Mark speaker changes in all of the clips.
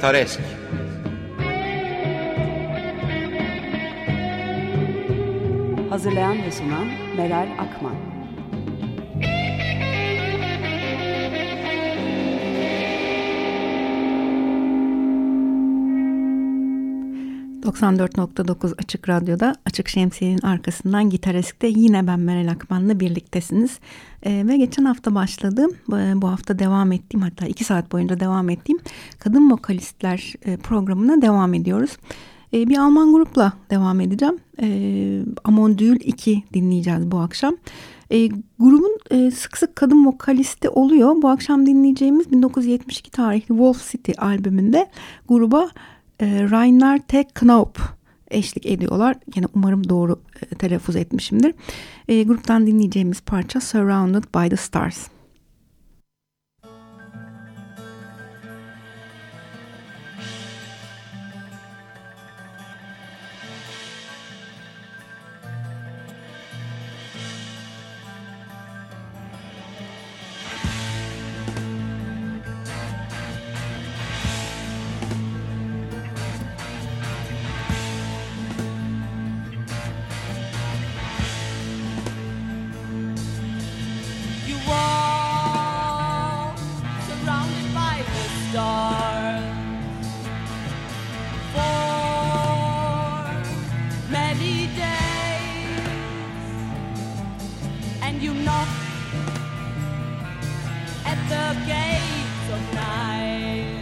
Speaker 1: Gitaresk
Speaker 2: Hazırlayan ve sunan Meral Akman 94.9 Açık Radyo'da Açık Şemsiye'nin arkasından Gitaresk'te yine ben Meral Akman'la birliktesiniz. E, ve geçen hafta başladım. E, bu hafta devam ettiğim hatta iki saat boyunca devam ettiğim Kadın Vokalistler e, programına devam ediyoruz. E, bir Alman grupla devam edeceğim. E, Amondül 2 dinleyeceğiz bu akşam. E, grubun e, sık sık kadın vokalisti oluyor. Bu akşam dinleyeceğimiz 1972 tarihli Wolf City albümünde gruba e, Rainer T. Knaup eşlik ediyorlar. Yine umarım doğru e, telaffuz etmişimdir. E, gruptan dinleyeceğimiz parça Surrounded by the Stars. you knock at the gates of night.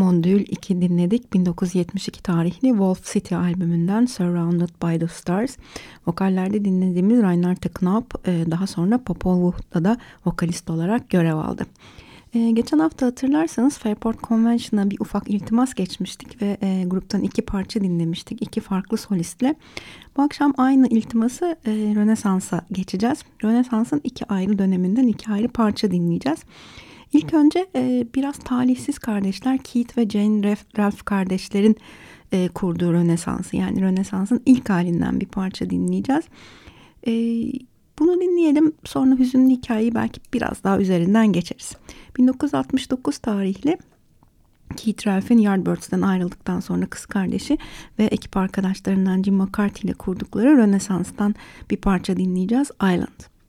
Speaker 2: Amondül 2 dinledik. 1972 tarihli Wolf City albümünden Surrounded by the Stars. Vokallerde dinlediğimiz Reinhard Knop e, daha sonra Popol Vuh'da da vokalist olarak görev aldı. Ee, geçen hafta hatırlarsanız Fairport Convention'a bir ufak iltimas geçmiştik ve e, gruptan iki parça dinlemiştik. iki farklı solistle. Bu akşam aynı iltiması e, Rönesans'a geçeceğiz. Rönesans'ın iki ayrı döneminden iki ayrı parça dinleyeceğiz. İlk önce e, biraz talihsiz kardeşler Keith ve Jane Ralph kardeşlerin e, kurduğu Rönesans'ı yani Rönesans'ın ilk halinden bir parça dinleyeceğiz. E, bunu dinleyelim sonra hüzünlü hikayeyi belki biraz daha üzerinden geçeriz. 1969 tarihli Keith Ralph'in Yardbirds'ten ayrıldıktan sonra kız kardeşi ve ekip arkadaşlarından Jim McCarthy ile kurdukları Rönesans'tan bir parça dinleyeceğiz. Island.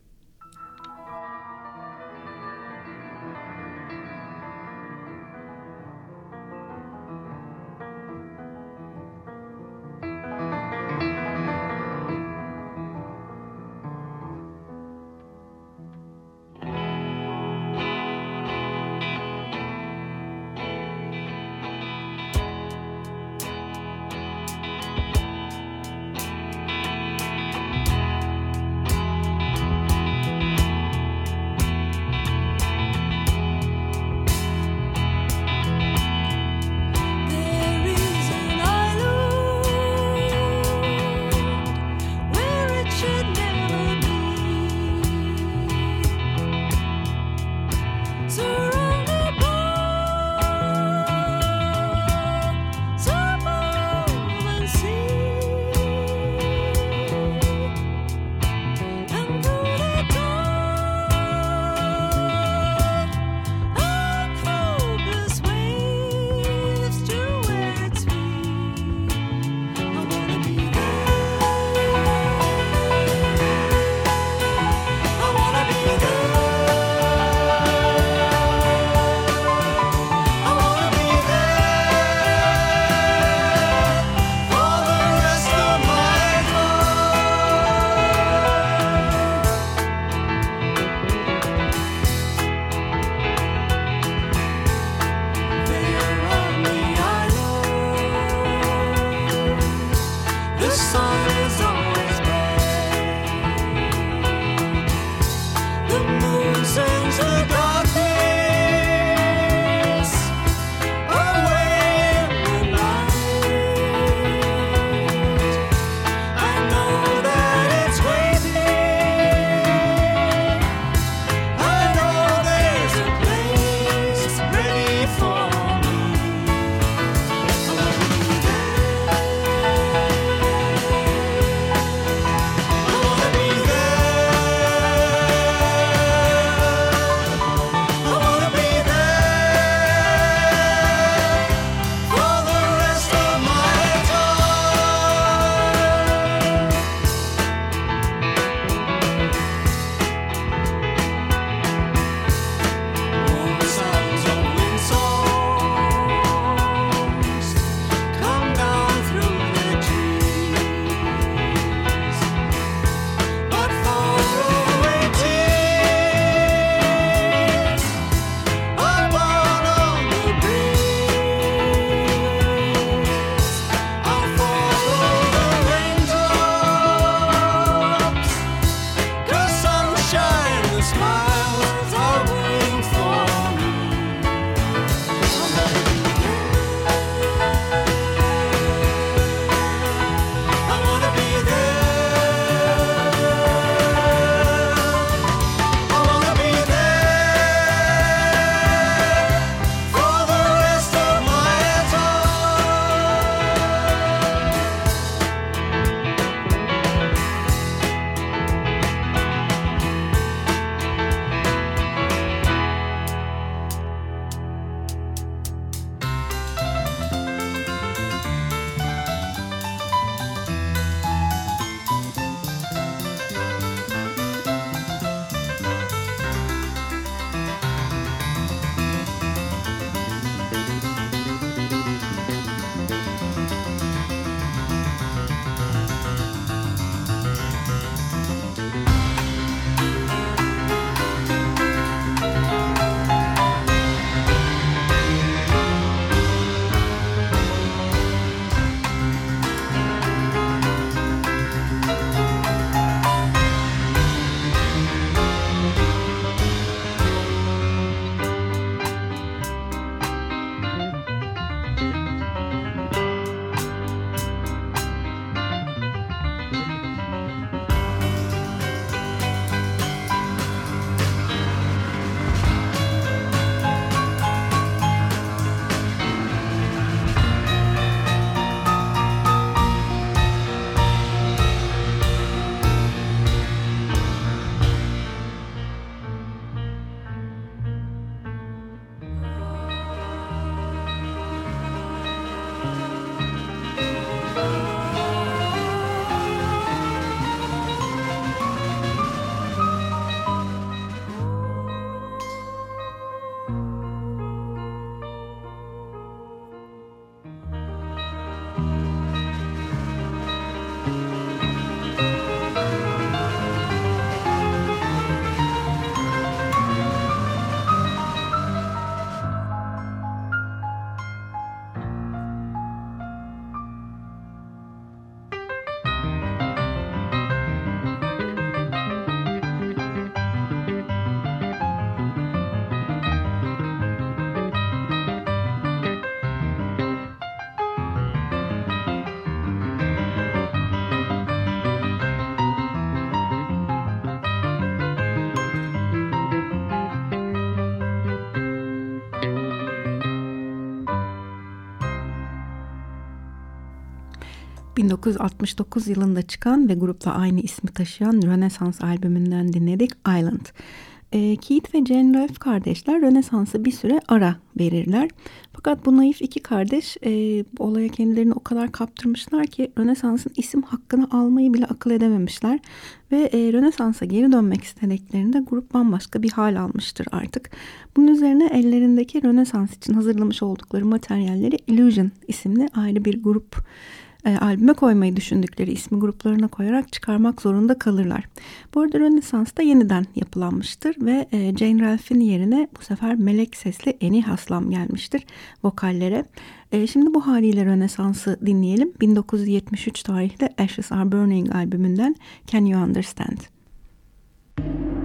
Speaker 2: 1969 yılında çıkan ve grupla aynı ismi taşıyan Rönesans albümünden dinledik Island. E, Keith ve Jane Rolfe kardeşler Rönesans'a bir süre ara verirler. Fakat bu naif iki kardeş e, olaya kendilerini o kadar kaptırmışlar ki Rönesans'ın isim hakkını almayı bile akıl edememişler. Ve e, Rönesans'a geri dönmek istediklerinde grup bambaşka bir hal almıştır artık. Bunun üzerine ellerindeki Rönesans için hazırlamış oldukları materyalleri Illusion isimli ayrı bir grup e, albüme koymayı düşündükleri ismi gruplarına koyarak çıkarmak zorunda kalırlar. Bu arada Rönesans da yeniden yapılanmıştır ve e, Jane Ralph'in yerine bu sefer melek sesli Eni Haslam gelmiştir vokallere. E, şimdi bu haliyle Rönesans'ı dinleyelim. 1973 tarihli Ashes Are Burning albümünden Can You Understand? Müzik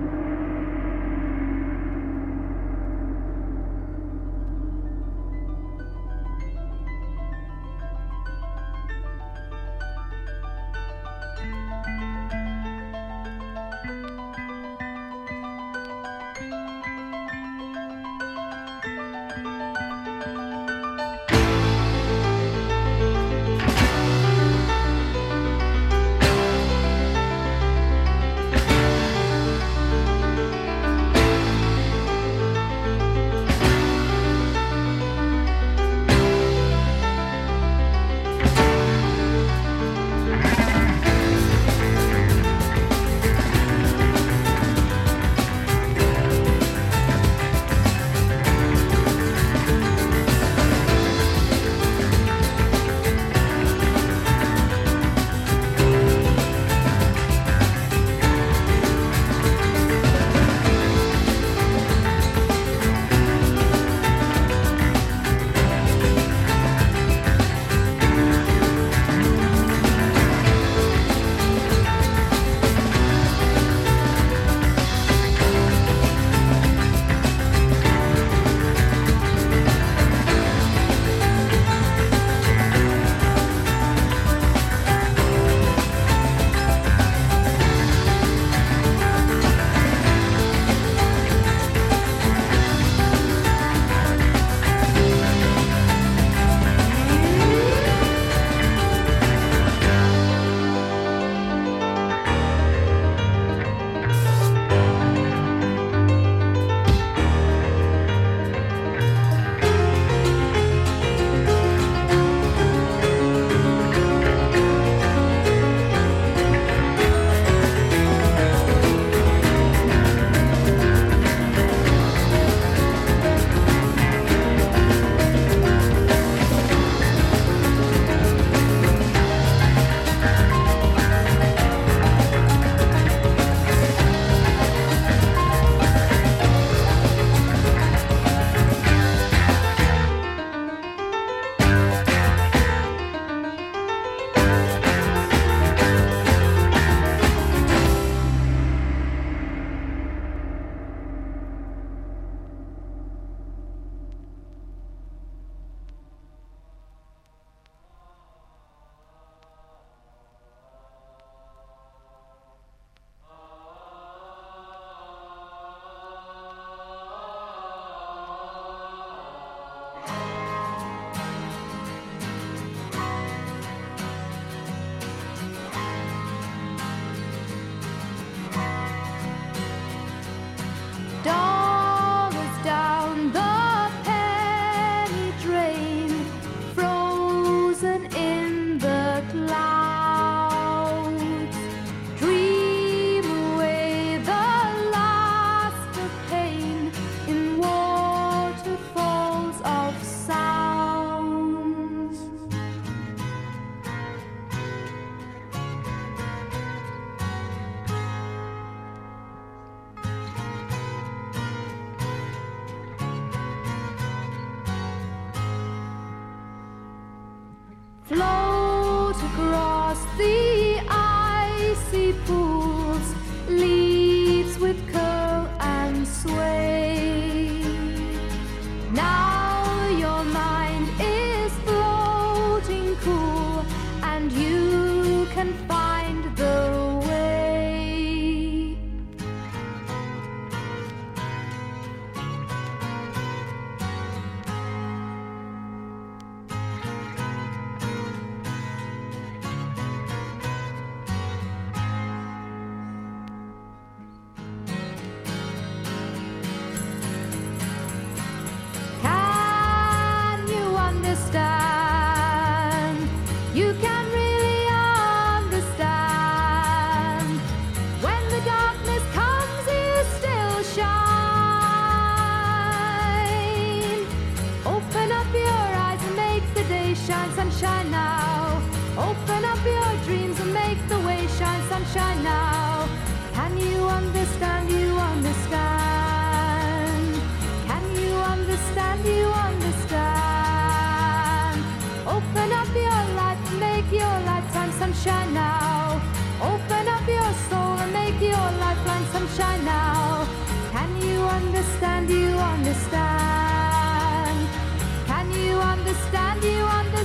Speaker 3: sunshine now. Open up your soul and make your lifeline sunshine now. Can you understand? You understand? Can you understand? You understand?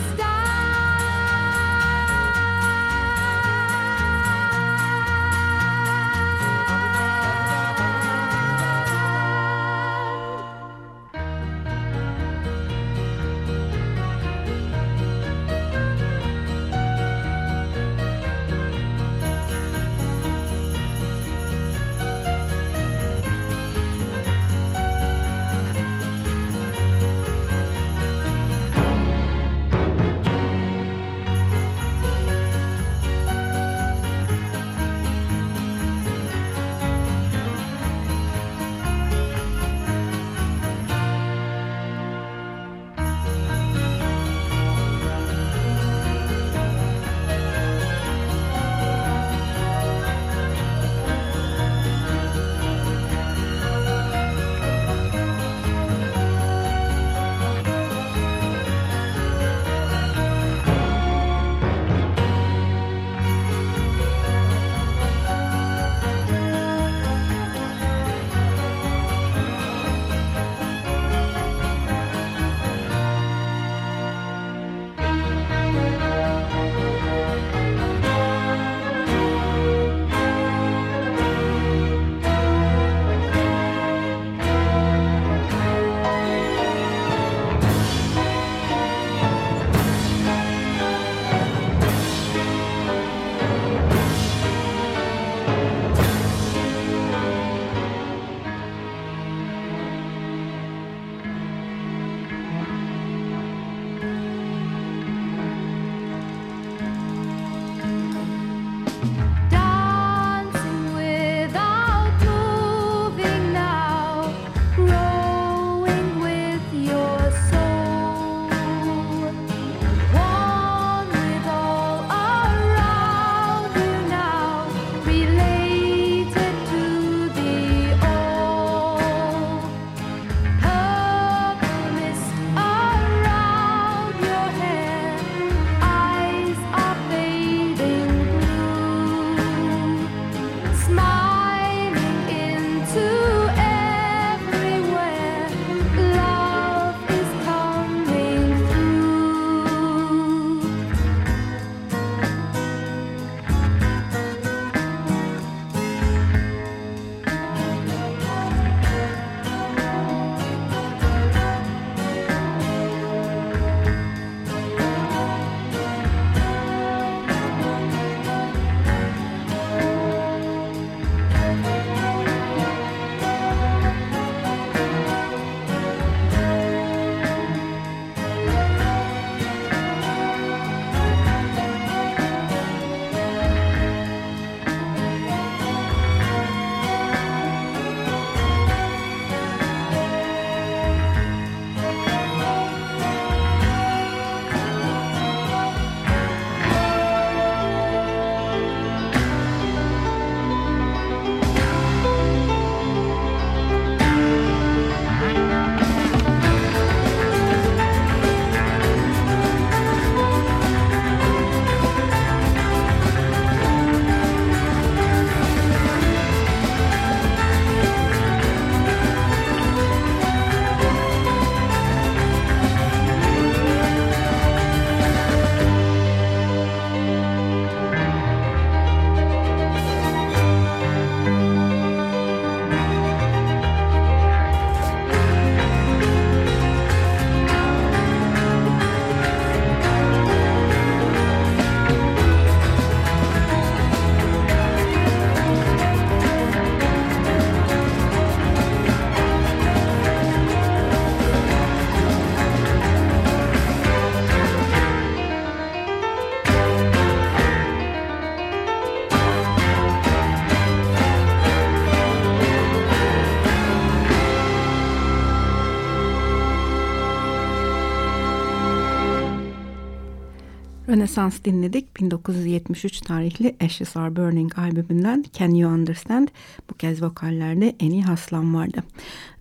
Speaker 2: Rönesans dinledik. 1973 tarihli Ashes Are Burning albümünden Can You Understand? Bu kez vokallerde Eni Haslan vardı.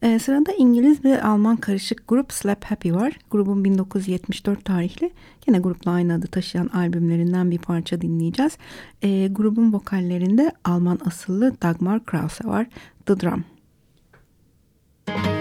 Speaker 2: Ee, sırada İngiliz ve Alman karışık grup Slap Happy var. Grubun 1974 tarihli yine grupla aynı adı taşıyan albümlerinden bir parça dinleyeceğiz. Ee, grubun vokallerinde Alman asıllı Dagmar Krause var. The Drum. Müzik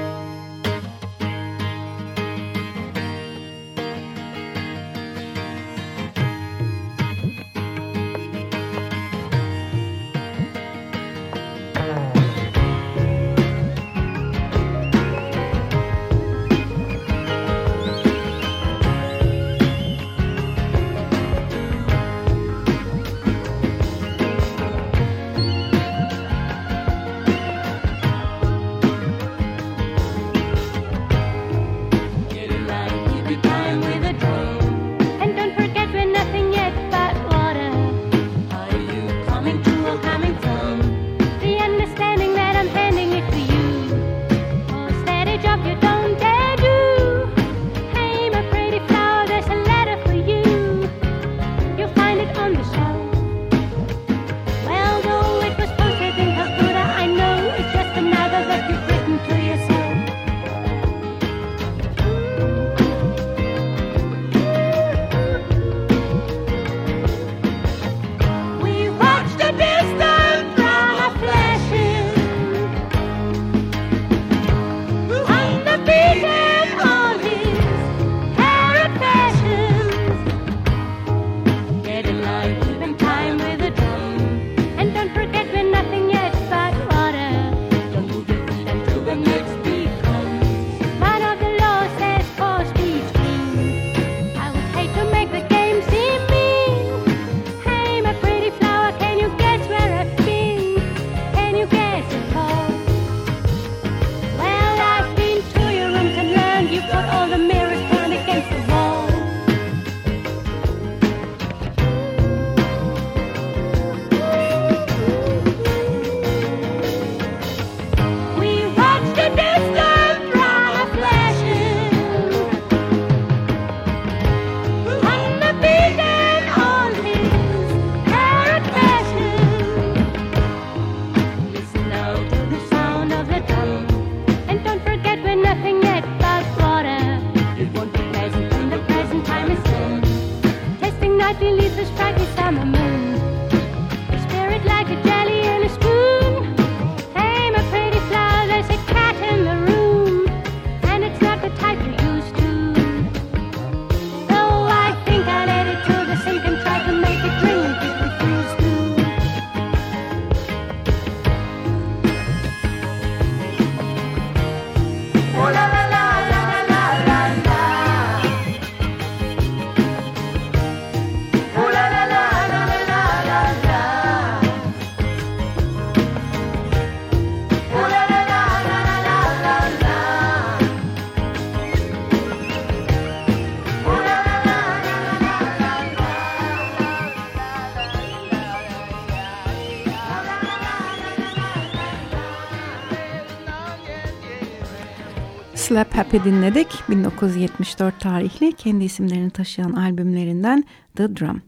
Speaker 2: Happy dinledik. 1974 tarihli kendi isimlerini taşıyan albümlerinden The Drum.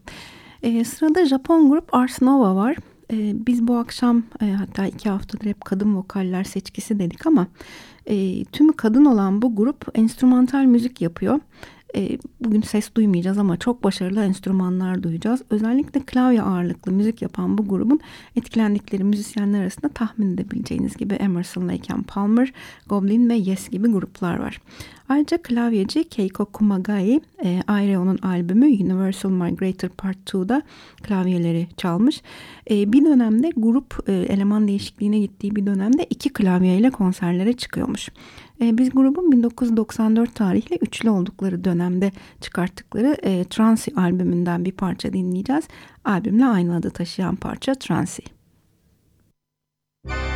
Speaker 2: Ee, sırada Japon grup Ars Nova var. Ee, biz bu akşam e, hatta iki haftadır hep kadın vokaller seçkisi dedik ama e, tümü kadın olan bu grup enstrümantal müzik yapıyor. E, bugün ses duymayacağız ama çok başarılı enstrümanlar duyacağız. Özellikle klavye ağırlıklı müzik yapan bu grubun etkilendikleri müzisyenler arasında tahmin edebileceğiniz gibi Emerson, Lake Palmer, Goblin ve Yes gibi gruplar var. Ayrıca klavyeci Keiko Kumagai, e, Aireo'nun albümü Universal Migrator Part 2'da klavyeleri çalmış. E, bir dönemde grup e, eleman değişikliğine gittiği bir dönemde iki klavyeyle konserlere çıkıyormuş. E, biz grubun 1994 tarihli üçlü oldukları dönemde çıkarttıkları e, Transi albümünden bir parça dinleyeceğiz. Albümle aynı adı taşıyan parça Transi. Müzik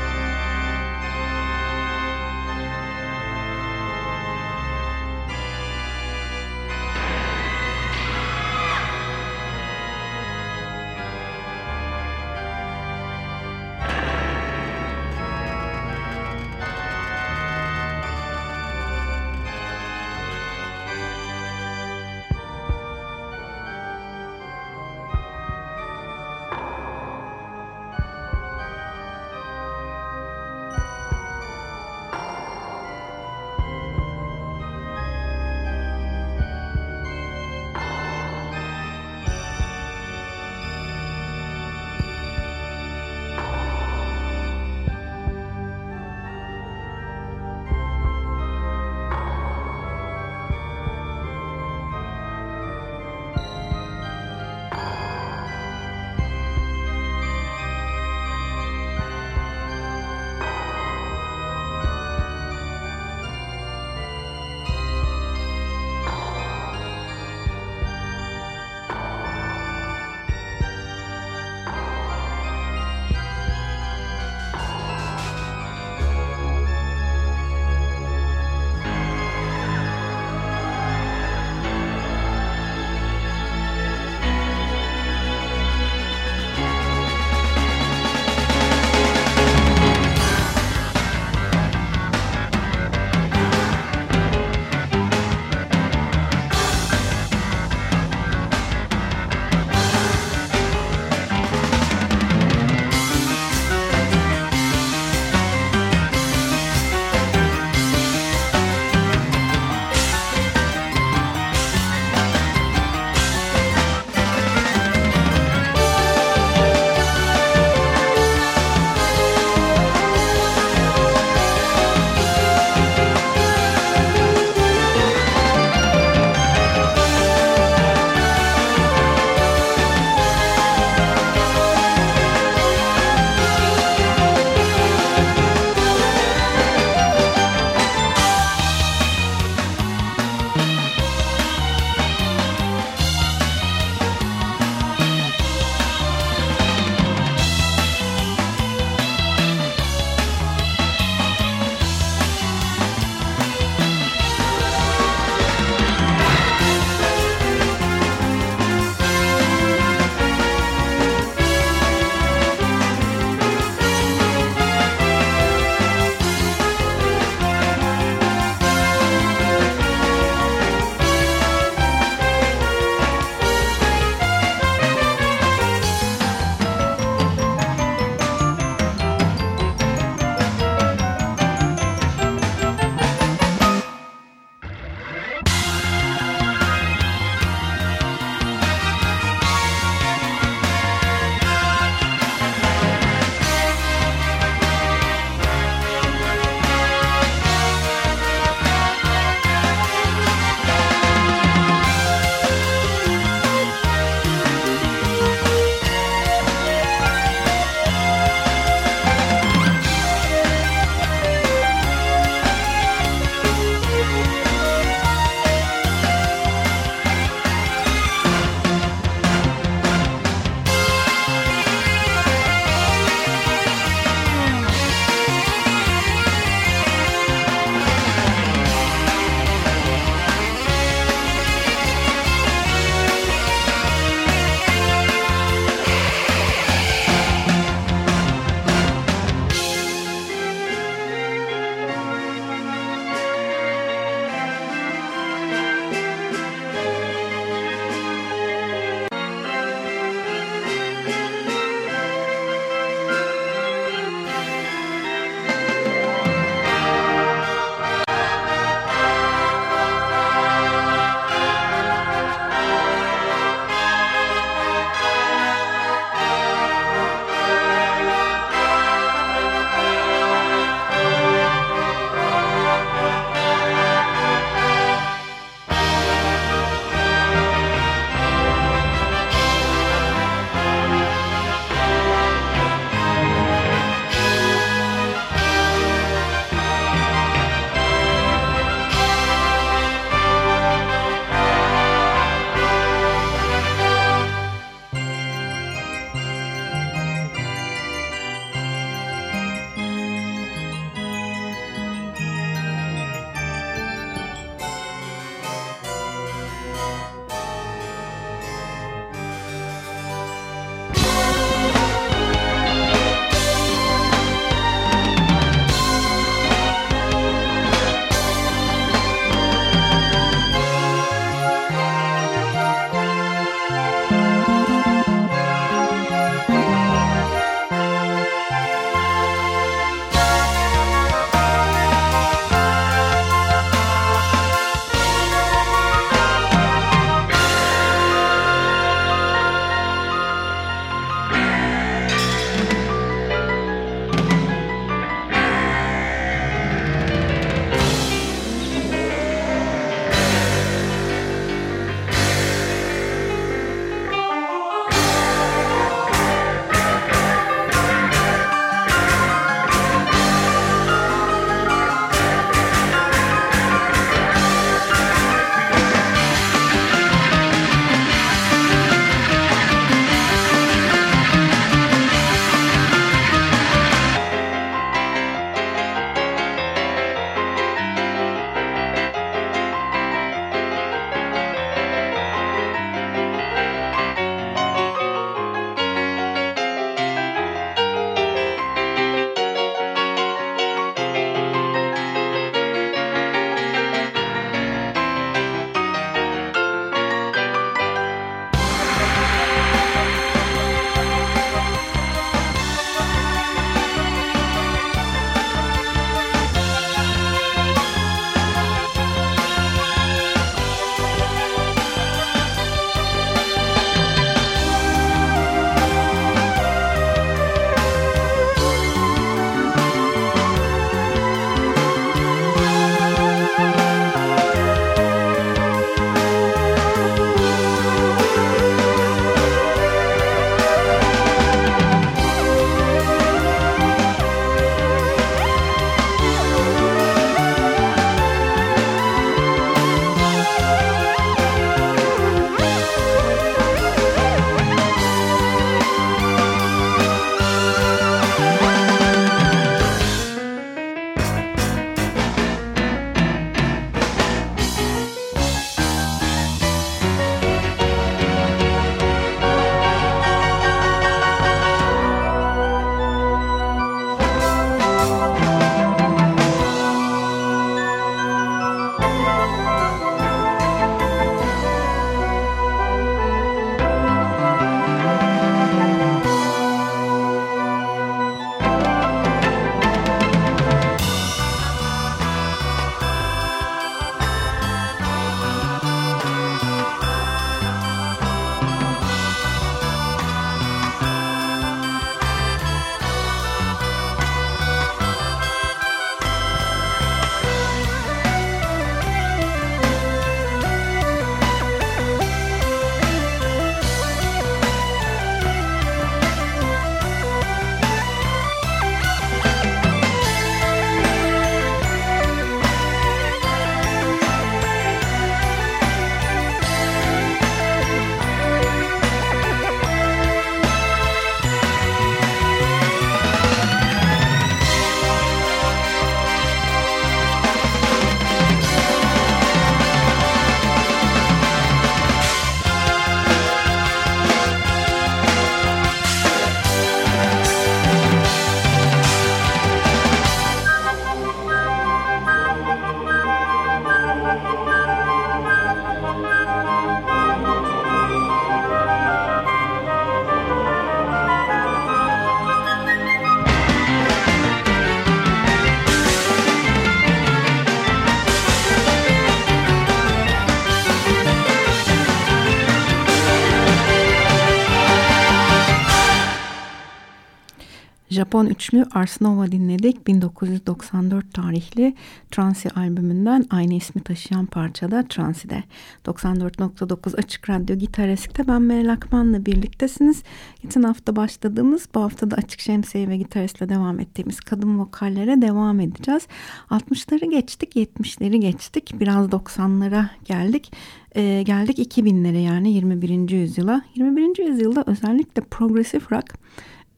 Speaker 2: Japon üçlü Ars dinledik. 1994 tarihli Transi albümünden aynı ismi taşıyan parçada Transi'de. 94.9 Açık Radyo Gitar Esk'te ben Meral Akman'la birliktesiniz. Geçen hafta başladığımız bu hafta da Açık Şemsiye ve Gitarist'le devam ettiğimiz kadın vokallere devam edeceğiz. 60'ları geçtik, 70'leri geçtik. Biraz 90'lara geldik. Ee, geldik 2000'lere yani 21. yüzyıla. 21. yüzyılda özellikle progresif rock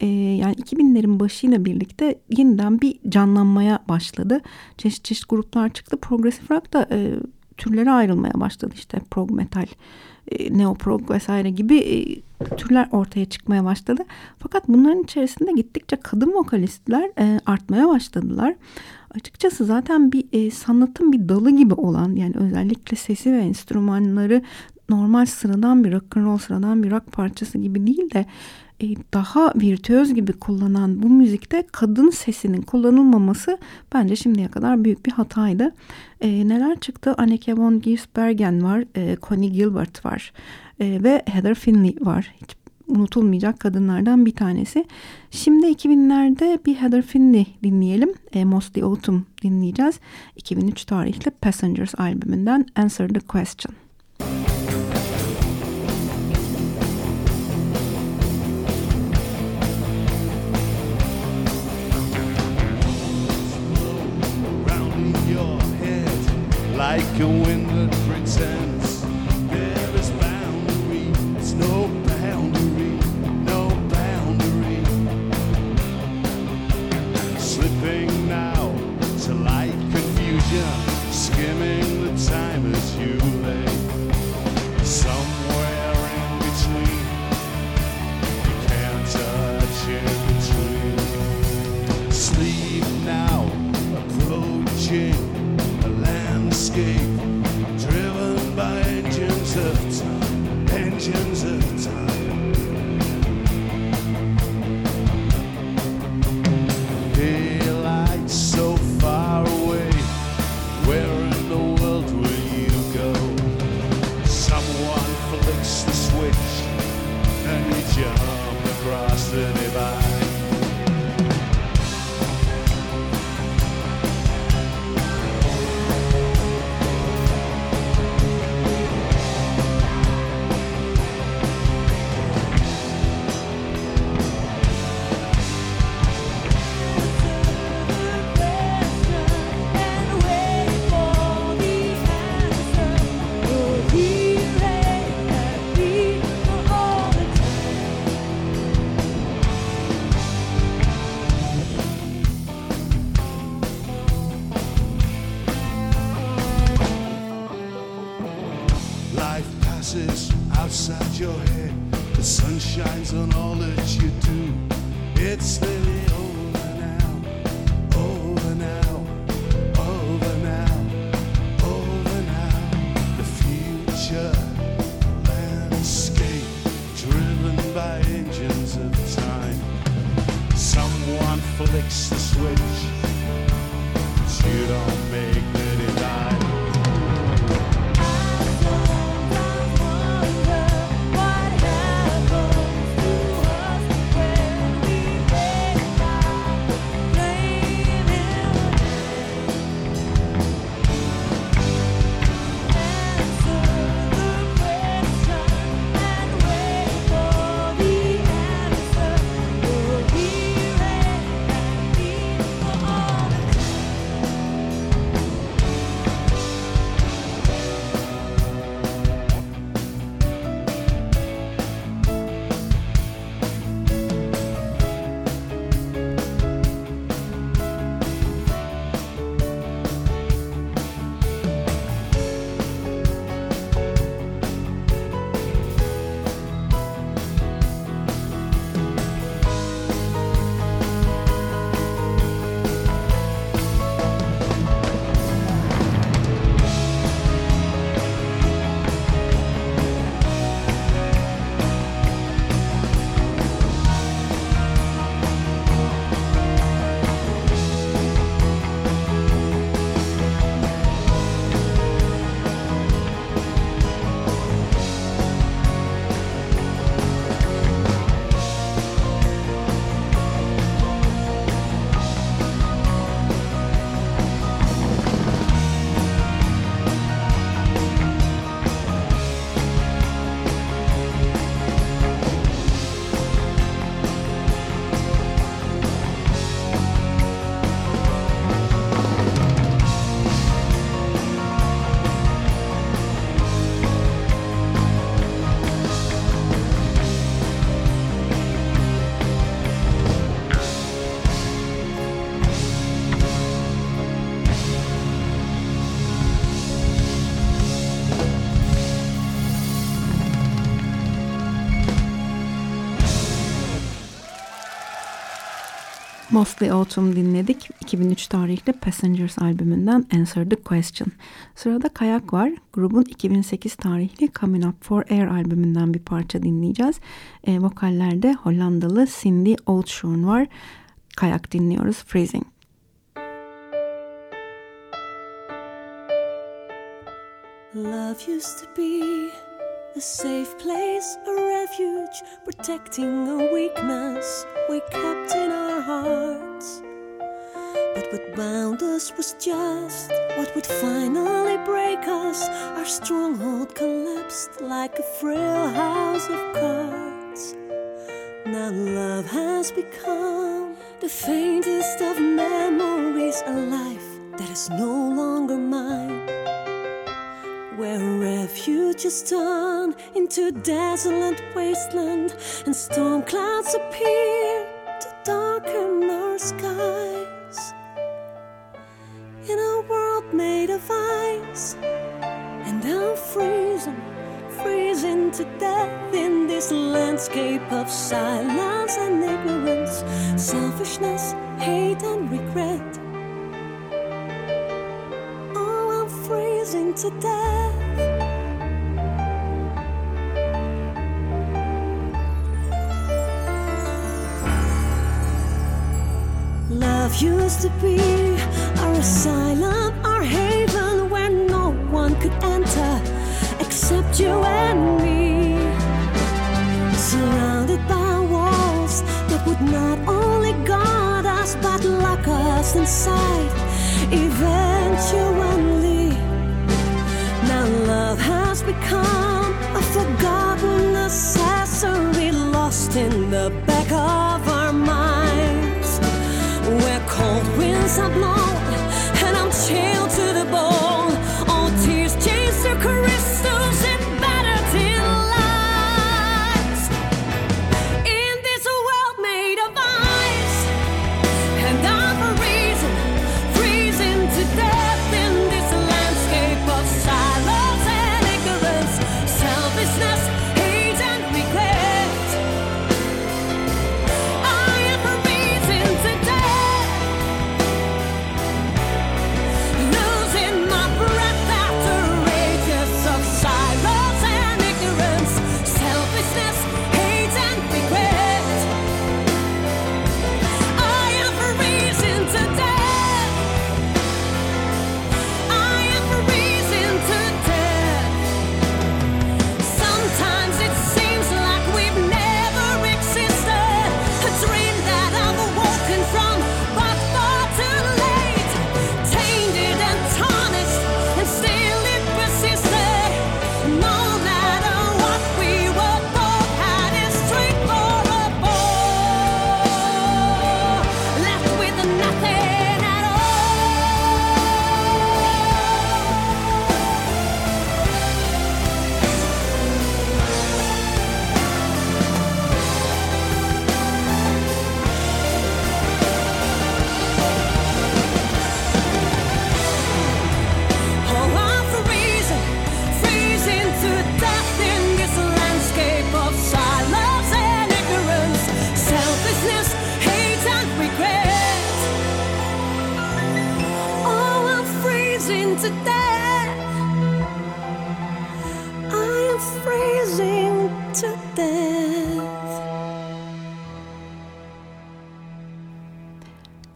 Speaker 2: e, yani 2000'lerin başıyla birlikte yeniden bir canlanmaya başladı. Çeşit çeşit gruplar çıktı. Progressive rock da e, türlere ayrılmaya başladı. İşte prog metal, e, neoprog vesaire gibi e, türler ortaya çıkmaya başladı. Fakat bunların içerisinde gittikçe kadın vokalistler e, artmaya başladılar. Açıkçası zaten bir e, sanatın bir dalı gibi olan yani özellikle sesi ve enstrümanları normal sıradan bir rock and roll sıradan bir rock parçası gibi değil de daha virtüöz gibi kullanan bu müzikte kadın sesinin kullanılmaması bence şimdiye kadar büyük bir hataydı. E, neler çıktı? Anneke von Gisbergen var, e, Connie Gilbert var e, ve Heather Finley var. Hiç unutulmayacak kadınlardan bir tanesi. Şimdi 2000'lerde bir Heather Finley dinleyelim. E, Mostly Autumn dinleyeceğiz. 2003 tarihli Passengers albümünden Answer the Question. Mostly Autumn dinledik. 2003 tarihli Passengers albümünden Answer the Question. Sırada Kayak var. Grubun 2008 tarihli Coming Up for Air albümünden bir parça dinleyeceğiz. E, vokallerde Hollandalı Cindy Oldshorn var. Kayak dinliyoruz. Freezing.
Speaker 4: Love used to be a safe place, a refuge, protecting a weakness we kept in our hearts. But what bound us was just what would finally break us. Our stronghold collapsed like a frail house of cards. Now love has become the faintest of memories, a life that is no longer mine where refuge is turned into desolate wasteland and storm clouds appear to darken our skies. In a world made of ice, and I'm freezing, freezing to death in this landscape of silence used to be our asylum, our haven where no one could enter except you and me. Surrounded by walls that would not only guard us but lock us inside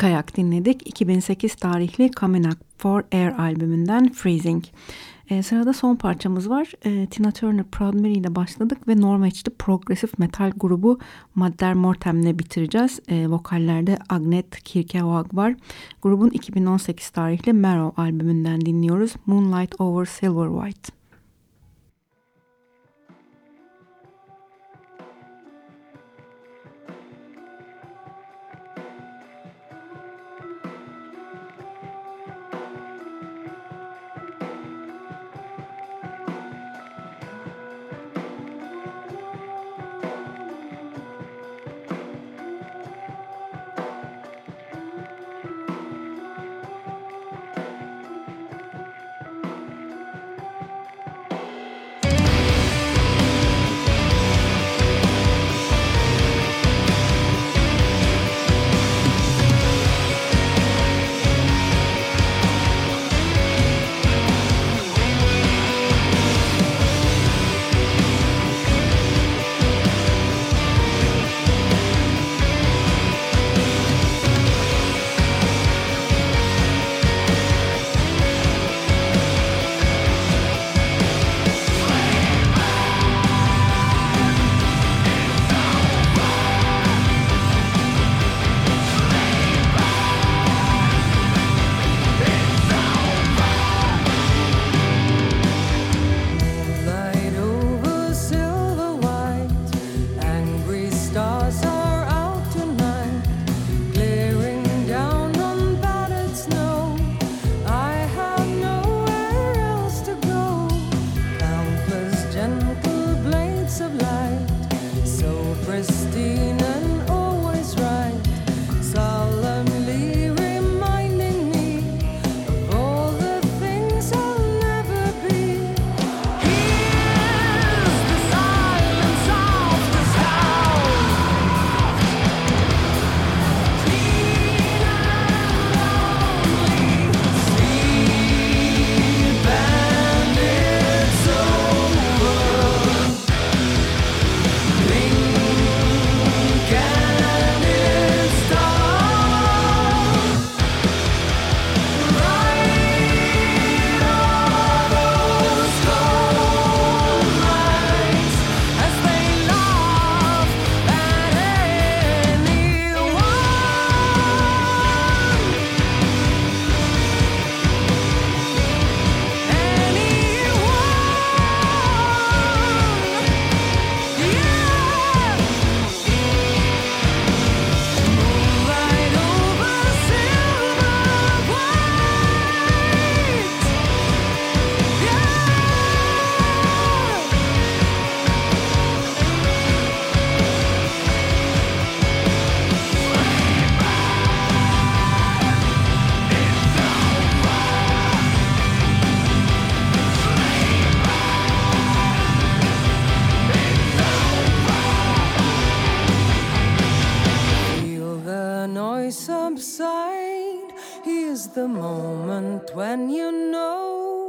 Speaker 2: Kayak dinledik. 2008 tarihli Coming Up for Air albümünden Freezing. Ee, sırada son parçamız var. Ee, Tina Turner Proud Mary ile başladık ve Norveçli progresif metal grubu Madder Mortem'le bitireceğiz. Ee, vokallerde Agnet Kirkevag var. Grubun 2018 tarihli Marrow albümünden dinliyoruz. Moonlight Over Silver White.
Speaker 3: stars subside. Here's the moment when you know.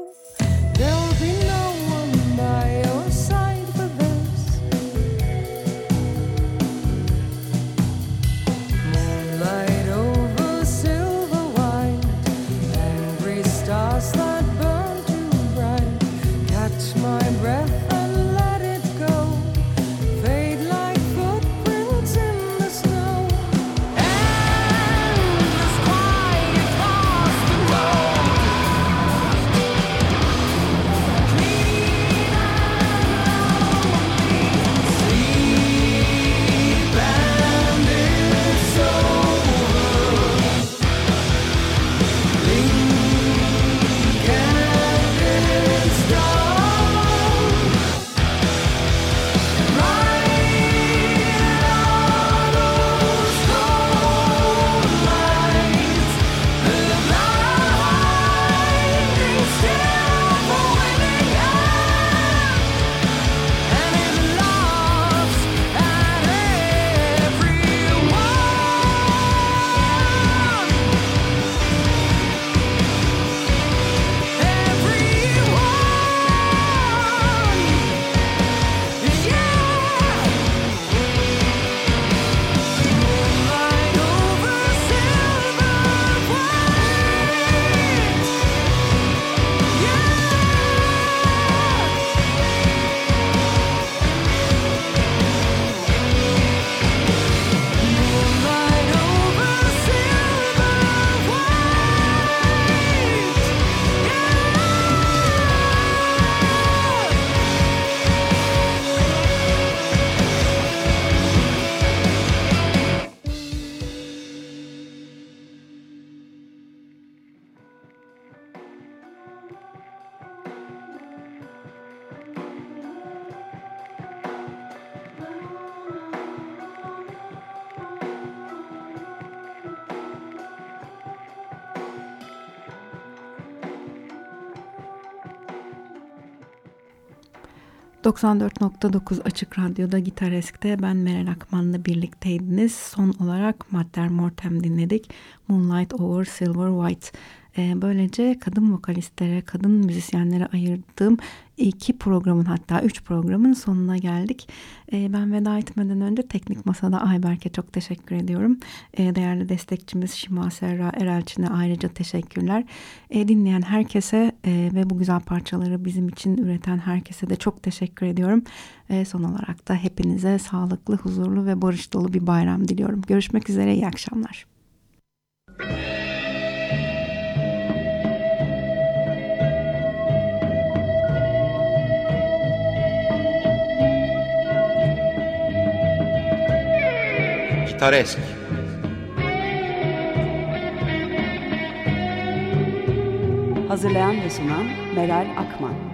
Speaker 2: ...94.9 Açık Radyo'da Gitaresk'te ben Meral Akman'la birlikteydiniz. Son olarak Matter Mortem dinledik. Moonlight Over Silver White. Ee, böylece kadın vokalistlere, kadın müzisyenlere ayırdığım iki programın hatta üç programın sonuna geldik. Ee, ben veda etmeden önce Teknik Masa'da Ayberk'e çok teşekkür ediyorum. Ee, değerli destekçimiz Şima Serra Erelçin'e ayrıca teşekkürler. Ee, dinleyen herkese e, ve bu güzel parçaları bizim için üreten herkese de çok teşekkür ediyorum. Ee, son olarak da hepinize sağlıklı, huzurlu ve barış dolu bir bayram diliyorum. Görüşmek üzere, iyi akşamlar.
Speaker 5: Gitaresk.
Speaker 6: Hazırlayan ve sunan Meral Akman